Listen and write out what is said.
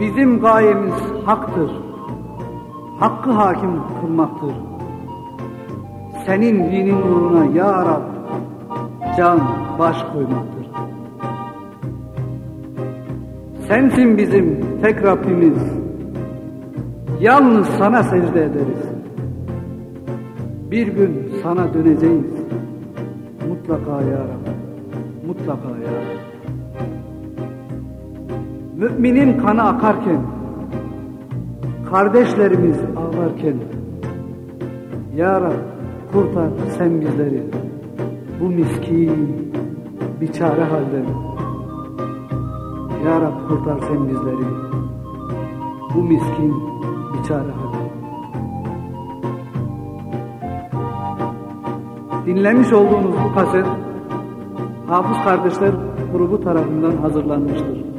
Bizim gayemiz haktır. Hakkı hakim kılmaktır. Senin dinin uğruna ya Rab can baş koymaktır. Sensin bizim tek Rabbimiz. Yalnız sana secde ederiz. Bir gün sana döneceğiz. Mutlaka ya Rab. Mutlaka ya Rab. Müminin kanı akarken, kardeşlerimiz ağlarken, Ya Rab kurtar sen bizleri bu miskin, biçare halden. Ya Rab kurtar sen bizleri bu miskin, biçare halden. Dinlemiş olduğunuz bu kaset Hafız Kardeşler grubu tarafından hazırlanmıştır.